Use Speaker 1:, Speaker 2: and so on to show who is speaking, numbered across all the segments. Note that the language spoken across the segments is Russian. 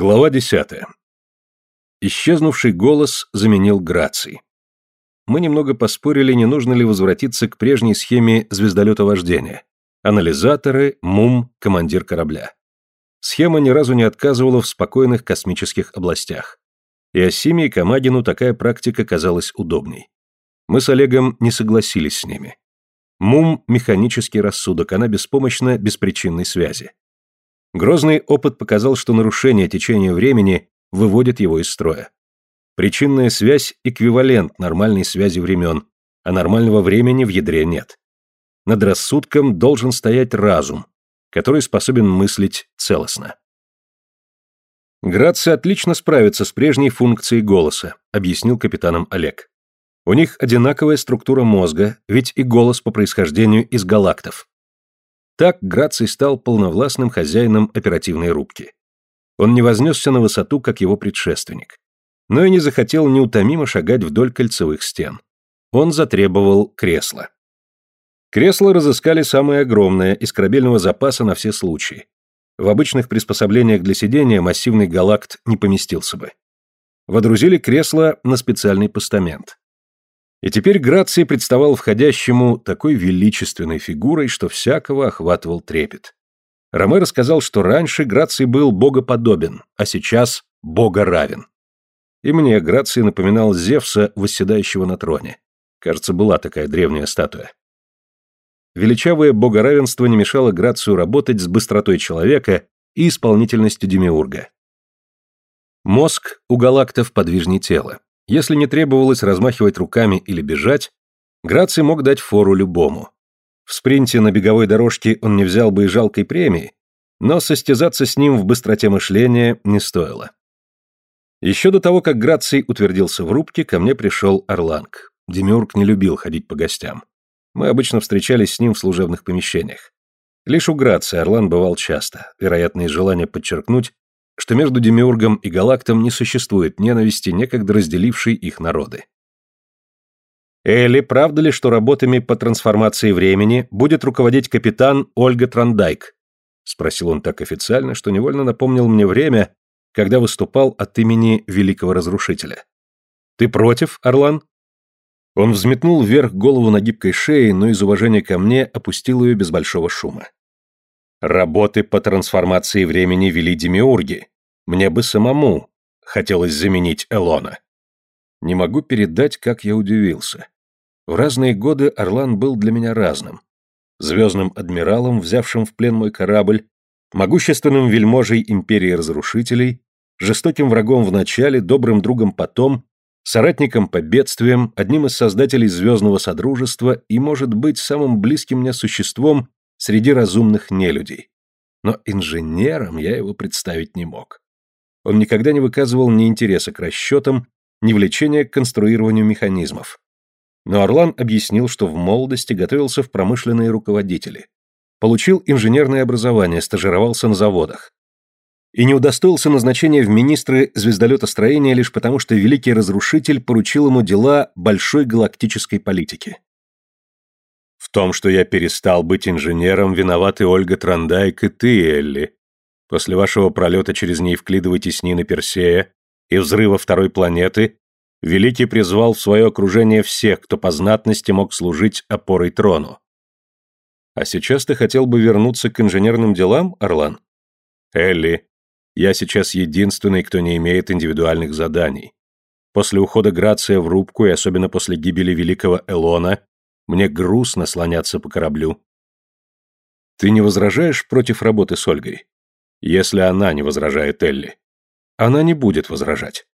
Speaker 1: Глава десятая. Исчезнувший голос заменил Граций. Мы немного поспорили, не нужно ли возвратиться к прежней схеме звездолета вождения. Анализаторы, МУМ, командир корабля. Схема ни разу не отказывала в спокойных космических областях. И Осиме и Камагину такая практика казалась удобней. Мы с Олегом не согласились с ними. МУМ – механический рассудок, она беспомощна беспричинной связи. Грозный опыт показал, что нарушение течения времени выводит его из строя. Причинная связь – эквивалент нормальной связи времен, а нормального времени в ядре нет. Над рассудком должен стоять разум, который способен мыслить целостно. Грация отлично справится с прежней функцией голоса, объяснил капитаном Олег. У них одинаковая структура мозга, ведь и голос по происхождению из галактов. Так Граций стал полновластным хозяином оперативной рубки. Он не вознесся на высоту, как его предшественник. Но и не захотел неутомимо шагать вдоль кольцевых стен. Он затребовал кресло. Кресло разыскали самое огромное, из корабельного запаса на все случаи. В обычных приспособлениях для сидения массивный галакт не поместился бы. Водрузили кресло на специальный постамент. И теперь Граций представал входящему такой величественной фигурой, что всякого охватывал трепет. Ромеро сказал, что раньше Граций был богоподобен, а сейчас богоравен. И мне Граций напоминал Зевса, восседающего на троне. Кажется, была такая древняя статуя. Величавое богоравенство не мешало Грацию работать с быстротой человека и исполнительностью демиурга. Мозг у галактов подвижнее тела. Если не требовалось размахивать руками или бежать, Граций мог дать фору любому. В спринте на беговой дорожке он не взял бы и жалкой премии, но состязаться с ним в быстроте мышления не стоило. Еще до того, как Граций утвердился в рубке, ко мне пришел Орланг. Демиург не любил ходить по гостям. Мы обычно встречались с ним в служебных помещениях. Лишь у Грация Орлан бывал часто, вероятно, из желания подчеркнуть, что между Демиургом и Галактом не существует ненависти, некогда разделившей их народы. Элли, правда ли, что работами по трансформации времени будет руководить капитан Ольга Трандайк? Спросил он так официально, что невольно напомнил мне время, когда выступал от имени Великого Разрушителя. Ты против, Орлан? Он взметнул вверх голову на гибкой шее, но из уважения ко мне опустил ее без большого шума. Работы по трансформации времени вели демиурги. Мне бы самому хотелось заменить Элона. Не могу передать, как я удивился. В разные годы Орлан был для меня разным. Звездным адмиралом, взявшим в плен мой корабль, могущественным вельможей империи разрушителей, жестоким врагом в начале, добрым другом потом, соратником по бедствиям, одним из создателей Звездного Содружества и, может быть, самым близким мне существом среди разумных нелюдей. Но инженером я его представить не мог. Он никогда не выказывал ни интереса к расчетам, ни влечения к конструированию механизмов. Но Орлан объяснил, что в молодости готовился в промышленные руководители. Получил инженерное образование, стажировался на заводах. И не удостоился назначения в министры звездолетостроения лишь потому, что великий разрушитель поручил ему дела большой галактической политики. В том, что я перестал быть инженером, виноваты Ольга Трандайк и ты, Элли. После вашего пролета через Неевклидовой теснины Персея и взрыва второй планеты Великий призвал в свое окружение всех, кто по знатности мог служить опорой трону. А сейчас ты хотел бы вернуться к инженерным делам, Орлан? Элли, я сейчас единственный, кто не имеет индивидуальных заданий. После ухода Грация в рубку и особенно после гибели великого Элона мне грустно слоняться по кораблю. Ты не возражаешь против работы с Ольгой? Если она не возражает Элли. Она не будет возражать.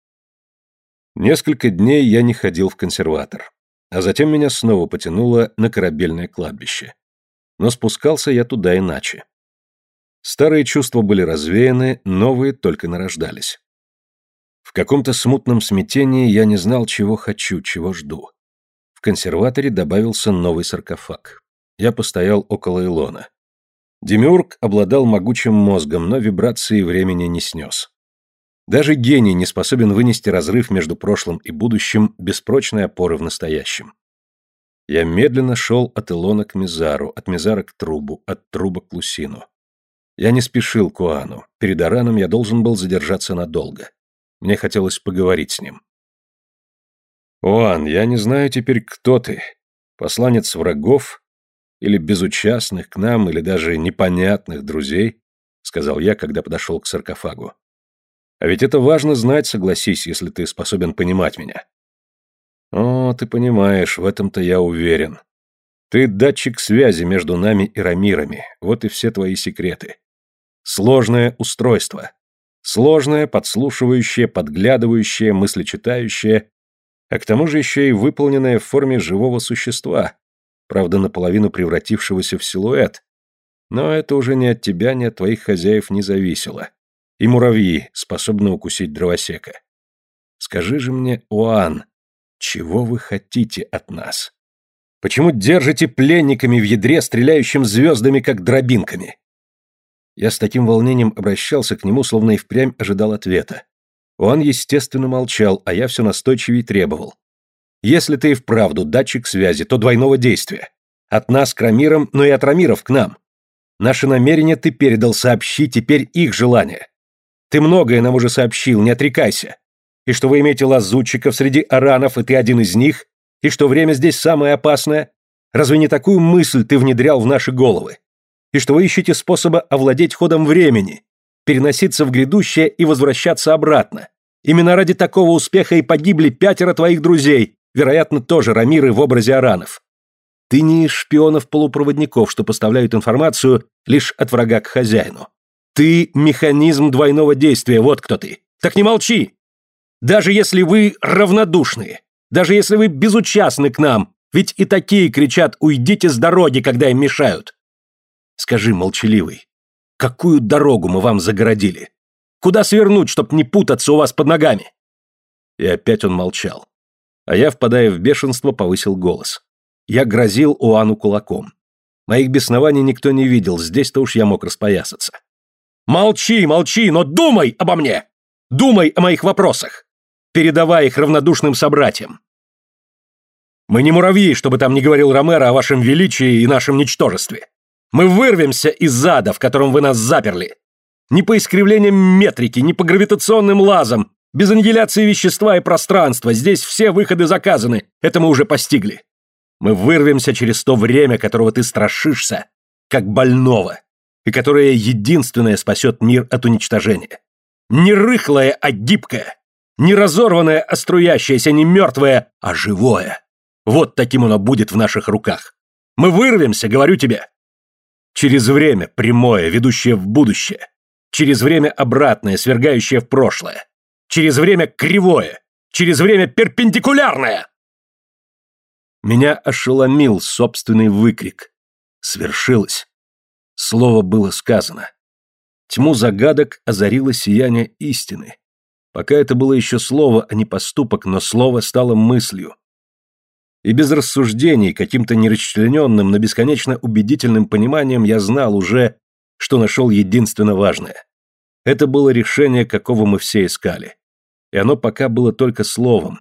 Speaker 1: Несколько дней я не ходил в консерватор. А затем меня снова потянуло на корабельное кладбище. Но спускался я туда иначе. Старые чувства были развеяны, новые только нарождались. В каком-то смутном смятении я не знал, чего хочу, чего жду консерваторе добавился новый саркофаг. Я постоял около Илона. Демиург обладал могучим мозгом, но вибрации времени не снес. Даже гений не способен вынести разрыв между прошлым и будущим без прочной опоры в настоящем. Я медленно шел от Илона к Мизару, от Мизара к Трубу, от Труба к Лусину. Я не спешил к Уану. Перед Араном я должен был задержаться надолго. Мне хотелось поговорить с ним. «Уан, я не знаю теперь, кто ты. Посланец врагов или безучастных к нам, или даже непонятных друзей», сказал я, когда подошел к саркофагу. «А ведь это важно знать, согласись, если ты способен понимать меня». «О, ты понимаешь, в этом-то я уверен. Ты датчик связи между нами и Рамирами, вот и все твои секреты. Сложное устройство. Сложное, подслушивающее, подглядывающее, мыслечитающее, а к тому же еще и выполненное в форме живого существа, правда, наполовину превратившегося в силуэт. Но это уже ни от тебя, ни от твоих хозяев не зависело. И муравьи способны укусить дровосека. Скажи же мне, Оан, чего вы хотите от нас? Почему держите пленниками в ядре, стреляющим звездами, как дробинками? Я с таким волнением обращался к нему, словно и впрямь ожидал ответа. Он, естественно, молчал, а я все настойчивее требовал. Если ты и вправду датчик связи, то двойного действия. От нас к Рамирам, но и от Рамиров к нам. Наше намерение ты передал, сообщи теперь их желание. Ты многое нам уже сообщил, не отрекайся. И что вы имеете лазутчиков среди аранов, и ты один из них, и что время здесь самое опасное? Разве не такую мысль ты внедрял в наши головы? И что вы ищете способа овладеть ходом времени, переноситься в грядущее и возвращаться обратно? Именно ради такого успеха и погибли пятеро твоих друзей, вероятно, тоже рамиры в образе аранов. Ты не из шпионов-полупроводников, что поставляют информацию лишь от врага к хозяину. Ты механизм двойного действия, вот кто ты. Так не молчи! Даже если вы равнодушные, даже если вы безучастны к нам, ведь и такие кричат «Уйдите с дороги», когда им мешают. Скажи, молчаливый, какую дорогу мы вам загородили? Куда свернуть, чтоб не путаться у вас под ногами?» И опять он молчал. А я, впадая в бешенство, повысил голос. Я грозил Уану кулаком. Моих беснований никто не видел, здесь-то уж я мог распоясаться. «Молчи, молчи, но думай обо мне! Думай о моих вопросах! Передавай их равнодушным собратьям! Мы не муравьи, чтобы там не говорил Ромеро о вашем величии и нашем ничтожестве. Мы вырвемся из ада, в котором вы нас заперли. Ни по искривлениям метрики, ни по гравитационным лазам, без аннигиляции вещества и пространства. Здесь все выходы заказаны. Это мы уже постигли. Мы вырвемся через то время, которого ты страшишься, как больного, и которое единственное спасет мир от уничтожения. Не рыхлое, а гибкое. Не разорванное, а струящееся, не мертвое, а живое. Вот таким оно будет в наших руках. Мы вырвемся, говорю тебе. Через время прямое, ведущее в будущее. Через время обратное, свергающее в прошлое. Через время кривое. Через время перпендикулярное. Меня ошеломил собственный выкрик. Свершилось. Слово было сказано. Тьму загадок озарило сияние истины. Пока это было еще слово, а не поступок, но слово стало мыслью. И без рассуждений, каким-то нерасчлененным, но бесконечно убедительным пониманием я знал уже, что нашел единственно важное. Это было решение, какого мы все искали. И оно пока было только словом,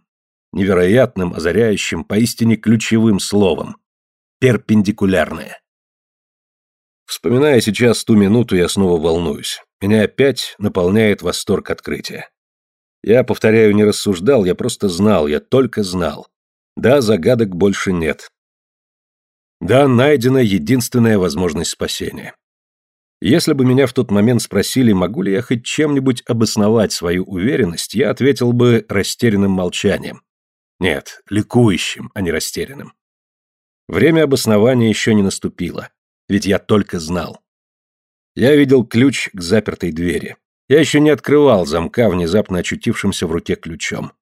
Speaker 1: невероятным, озаряющим, поистине ключевым словом. Перпендикулярное. Вспоминая сейчас ту минуту, я снова волнуюсь. Меня опять наполняет восторг открытия. Я, повторяю, не рассуждал, я просто знал, я только знал. Да, загадок больше нет. Да, найдена единственная возможность спасения. Если бы меня в тот момент спросили, могу ли я хоть чем-нибудь обосновать свою уверенность, я ответил бы растерянным молчанием. Нет, ликующим, а не растерянным. Время обоснования еще не наступило, ведь я только знал. Я видел ключ к запертой двери. Я еще не открывал замка, внезапно очутившимся в руке ключом.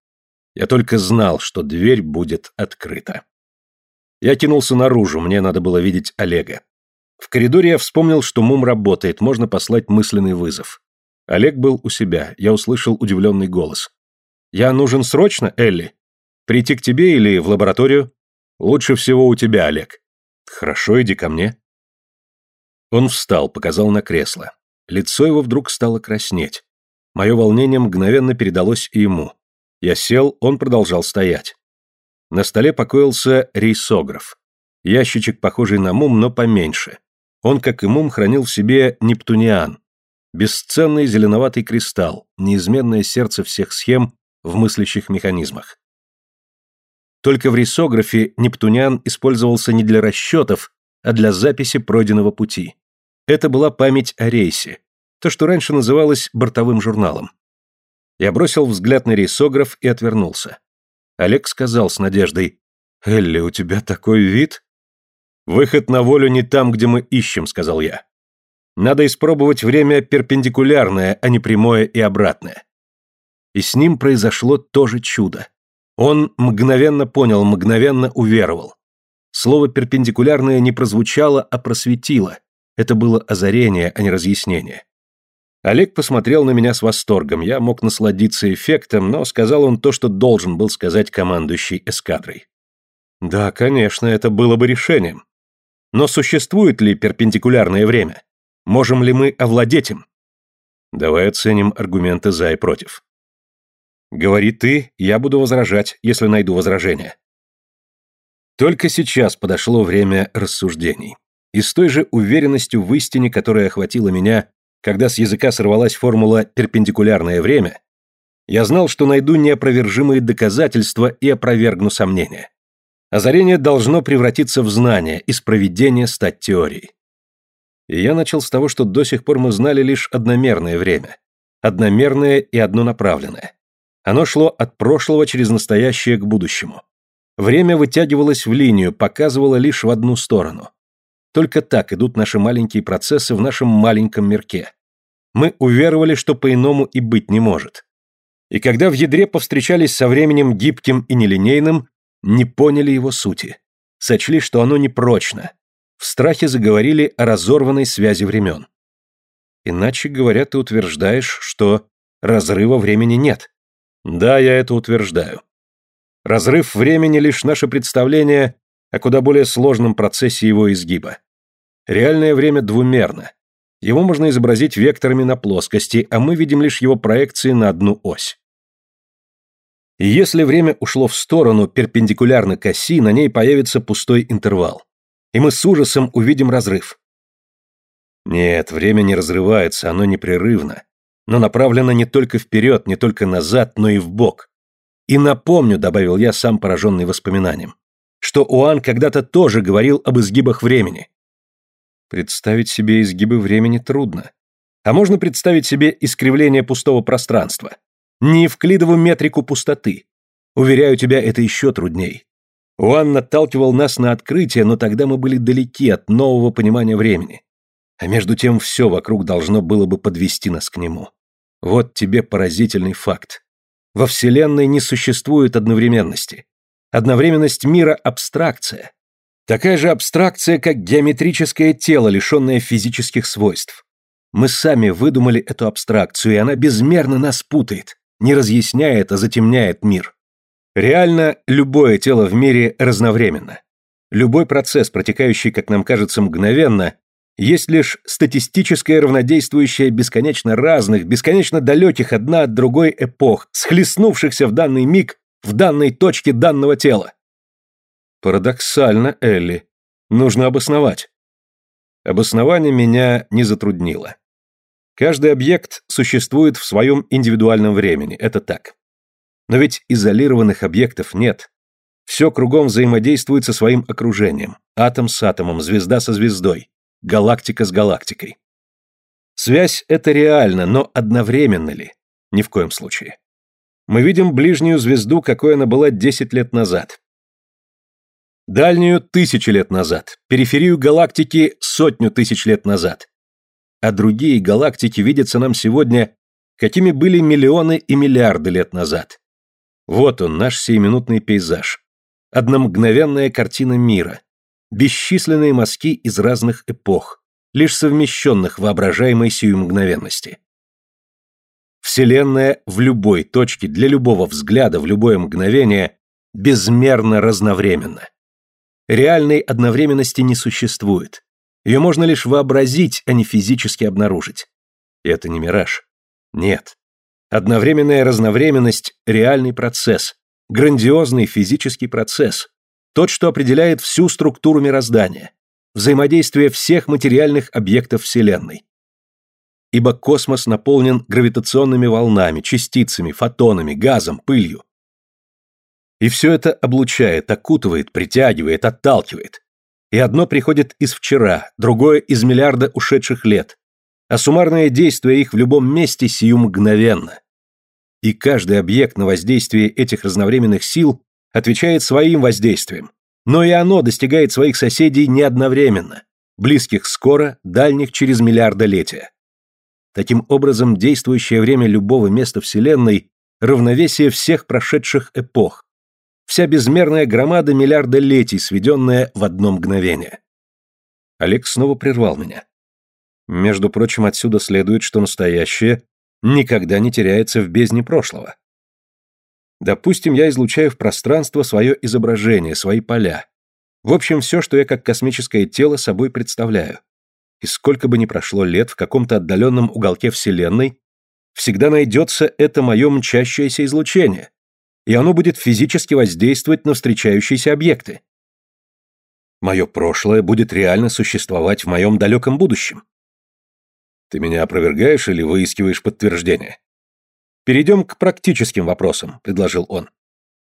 Speaker 1: Я только знал, что дверь будет открыта. Я кинулся наружу, мне надо было видеть Олега. В коридоре я вспомнил, что Мум работает, можно послать мысленный вызов. Олег был у себя, я услышал удивленный голос. «Я нужен срочно, Элли? Прийти к тебе или в лабораторию?» «Лучше всего у тебя, Олег». «Хорошо, иди ко мне». Он встал, показал на кресло. Лицо его вдруг стало краснеть. Мое волнение мгновенно передалось и ему. Я сел, он продолжал стоять. На столе покоился рейсограф. Ящичек, похожий на мум, но поменьше. Он, как и Мум, хранил в себе нептуниан, бесценный зеленоватый кристалл, неизменное сердце всех схем в мыслящих механизмах. Только в рисографе нептуниан использовался не для расчетов, а для записи пройденного пути. Это была память о рейсе, то, что раньше называлось бортовым журналом. Я бросил взгляд на рейсограф и отвернулся. Олег сказал с надеждой, «Элли, у тебя такой вид?» «Выход на волю не там, где мы ищем», — сказал я. «Надо испробовать время перпендикулярное, а не прямое и обратное». И с ним произошло то же чудо. Он мгновенно понял, мгновенно уверовал. Слово «перпендикулярное» не прозвучало, а просветило. Это было озарение, а не разъяснение. Олег посмотрел на меня с восторгом. Я мог насладиться эффектом, но сказал он то, что должен был сказать командующий эскадрой. Да, конечно, это было бы решением. Но существует ли перпендикулярное время? Можем ли мы овладеть им? Давай оценим аргументы за и против. Говори ты, я буду возражать, если найду возражение. Только сейчас подошло время рассуждений. И с той же уверенностью в истине, которая охватила меня, когда с языка сорвалась формула «перпендикулярное время», я знал, что найду неопровержимые доказательства и опровергну сомнения. Озарение должно превратиться в знание, из проведения стать теорией. И я начал с того, что до сих пор мы знали лишь одномерное время. Одномерное и однонаправленное. Оно шло от прошлого через настоящее к будущему. Время вытягивалось в линию, показывало лишь в одну сторону. Только так идут наши маленькие процессы в нашем маленьком мирке. Мы уверовали, что по-иному и быть не может. И когда в ядре повстречались со временем гибким и нелинейным, не поняли его сути. Сочли, что оно непрочно. В страхе заговорили о разорванной связи времен. Иначе говоря, ты утверждаешь, что разрыва времени нет. Да, я это утверждаю. Разрыв времени лишь наше представление о куда более сложном процессе его изгиба. Реальное время двумерно. Его можно изобразить векторами на плоскости, а мы видим лишь его проекции на одну ось. И если время ушло в сторону перпендикулярно к оси, на ней появится пустой интервал. И мы с ужасом увидим разрыв. Нет, время не разрывается, оно непрерывно но направлена не только вперед, не только назад, но и в бок. И напомню, добавил я, сам пораженный воспоминанием, что Уан когда-то тоже говорил об изгибах времени. Представить себе изгибы времени трудно. А можно представить себе искривление пустого пространства. Не евклидову метрику пустоты. Уверяю тебя, это еще трудней. Уан наталкивал нас на открытие, но тогда мы были далеки от нового понимания времени. А между тем все вокруг должно было бы подвести нас к нему. Вот тебе поразительный факт. Во Вселенной не существует одновременности. Одновременность мира – абстракция. Такая же абстракция, как геометрическое тело, лишенное физических свойств. Мы сами выдумали эту абстракцию, и она безмерно нас путает, не разъясняет, а затемняет мир. Реально, любое тело в мире разновременно. Любой процесс, протекающий, как нам кажется, мгновенно, есть лишь статистическое равнодействующее бесконечно разных, бесконечно далеких одна от другой эпох, схлестнувшихся в данный миг в данной точке данного тела. Парадоксально, Элли. Нужно обосновать. Обоснование меня не затруднило. Каждый объект существует в своем индивидуальном времени, это так. Но ведь изолированных объектов нет. Все кругом взаимодействует со своим окружением. Атом с атомом, звезда со звездой галактика с галактикой. Связь это реально, но одновременно ли? Ни в коем случае. Мы видим ближнюю звезду, какой она была 10 лет назад. Дальнюю тысячи лет назад, периферию галактики сотню тысяч лет назад. А другие галактики видятся нам сегодня, какими были миллионы и миллиарды лет назад. Вот он, наш сиюминутный пейзаж. Одномгновенная картина мира, бесчисленные мазки из разных эпох, лишь совмещенных воображаемой сию мгновенности. Вселенная в любой точке, для любого взгляда, в любое мгновение, безмерно разновременна. Реальной одновременности не существует. Ее можно лишь вообразить, а не физически обнаружить. И это не мираж. Нет. Одновременная разновременность – реальный процесс, грандиозный физический процесс, тот, что определяет всю структуру мироздания. взаимодействие всех материальных объектов Вселенной. Ибо космос наполнен гравитационными волнами, частицами, фотонами, газом, пылью. И все это облучает, окутывает, притягивает, отталкивает. И одно приходит из вчера, другое из миллиарда ушедших лет, а суммарное действие их в любом месте сию мгновенно. И каждый объект на воздействие этих разновременных сил отвечает своим воздействием, но и оно достигает своих соседей не одновременно, близких скоро, дальних через миллиардолетия. Таким образом, действующее время любого места Вселенной – равновесие всех прошедших эпох, вся безмерная громада миллиарда летий, сведенная в одно мгновение. Олег снова прервал меня. Между прочим, отсюда следует, что настоящее никогда не теряется в бездне прошлого. Допустим, я излучаю в пространство свое изображение, свои поля. В общем, все, что я как космическое тело собой представляю. И сколько бы ни прошло лет в каком-то отдаленном уголке Вселенной, всегда найдется это мое мчащееся излучение, и оно будет физически воздействовать на встречающиеся объекты. Мое прошлое будет реально существовать в моем далеком будущем. Ты меня опровергаешь или выискиваешь подтверждение? Перейдем к практическим вопросам, предложил он.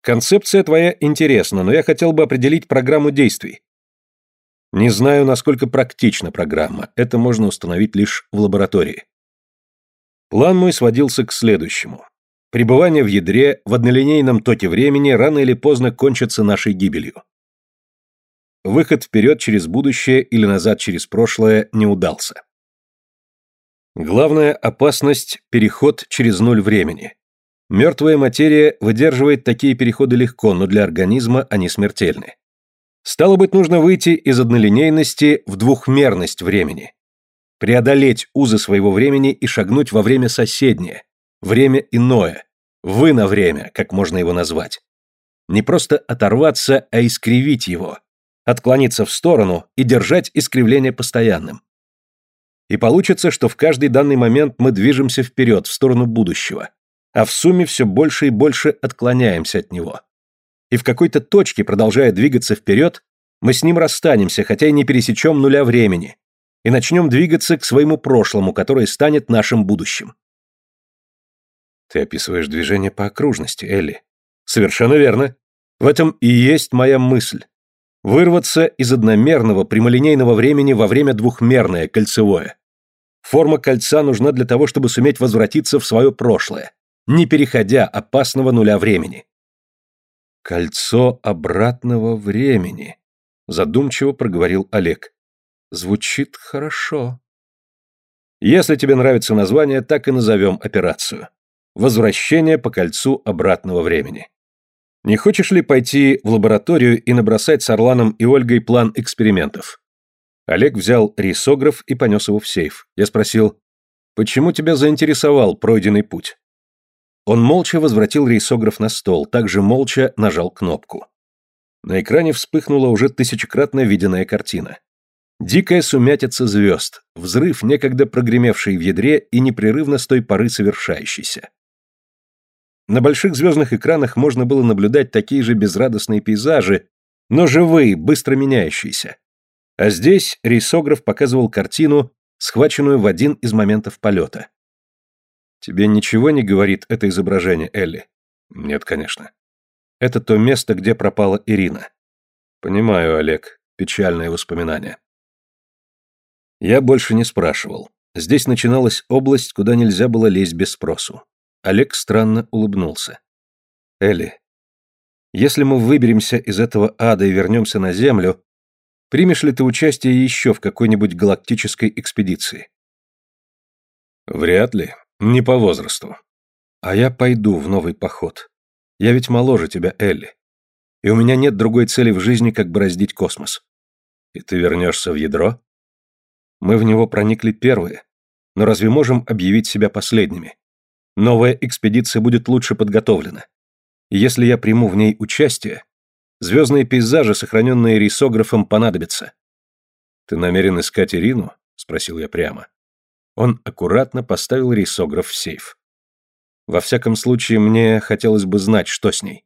Speaker 1: Концепция твоя интересна, но я хотел бы определить программу действий. Не знаю, насколько практична программа, это можно установить лишь в лаборатории. План мой сводился к следующему. Пребывание в ядре в однолинейном токе времени рано или поздно кончится нашей гибелью. Выход вперед через будущее или назад через прошлое не удался. Главная опасность – переход через ноль времени. Мертвая материя выдерживает такие переходы легко, но для организма они смертельны. Стало быть, нужно выйти из однолинейности в двухмерность времени. Преодолеть узы своего времени и шагнуть во время соседнее, время иное, вы на время, как можно его назвать. Не просто оторваться, а искривить его, отклониться в сторону и держать искривление постоянным. И получится, что в каждый данный момент мы движемся вперед, в сторону будущего, а в сумме все больше и больше отклоняемся от него. И в какой-то точке, продолжая двигаться вперед, мы с ним расстанемся, хотя и не пересечем нуля времени, и начнем двигаться к своему прошлому, которое станет нашим будущим. Ты описываешь движение по окружности, Элли. Совершенно верно. В этом и есть моя мысль. Вырваться из одномерного прямолинейного времени во время двухмерное, кольцевое. Форма кольца нужна для того, чтобы суметь возвратиться в свое прошлое, не переходя опасного нуля времени. Кольцо обратного времени, задумчиво проговорил Олег. Звучит хорошо. Если тебе нравится название, так и назовем операцию. Возвращение по кольцу обратного времени. Не хочешь ли пойти в лабораторию и набросать с Орланом и Ольгой план экспериментов? Олег взял рисограф и понес его в сейф. Я спросил, почему тебя заинтересовал пройденный путь? Он молча возвратил рейсограф на стол, также молча нажал кнопку. На экране вспыхнула уже тысячекратно виденная картина. Дикая сумятица звезд, взрыв, некогда прогремевший в ядре и непрерывно с той поры совершающийся. На больших звездных экранах можно было наблюдать такие же безрадостные пейзажи, но живые, быстро меняющиеся. А здесь рейсограф показывал картину, схваченную в один из моментов полета. Тебе ничего не говорит это изображение, Элли? Нет, конечно. Это то место, где пропала Ирина. Понимаю, Олег, печальное воспоминание. Я больше не спрашивал. Здесь начиналась область, куда нельзя было лезть без спросу. Олег странно улыбнулся. Элли, если мы выберемся из этого ада и вернемся на Землю, Примешь ли ты участие еще в какой-нибудь галактической экспедиции? Вряд ли. Не по возрасту. А я пойду в новый поход. Я ведь моложе тебя, Элли. И у меня нет другой цели в жизни, как бороздить космос. И ты вернешься в ядро? Мы в него проникли первые. Но разве можем объявить себя последними? Новая экспедиция будет лучше подготовлена. И если я приму в ней участие, Звездные пейзажи, сохраненные рисографом, понадобятся. «Ты намерен искать Ирину?» — спросил я прямо. Он аккуратно поставил рисограф в сейф. Во всяком случае, мне хотелось бы знать, что с ней.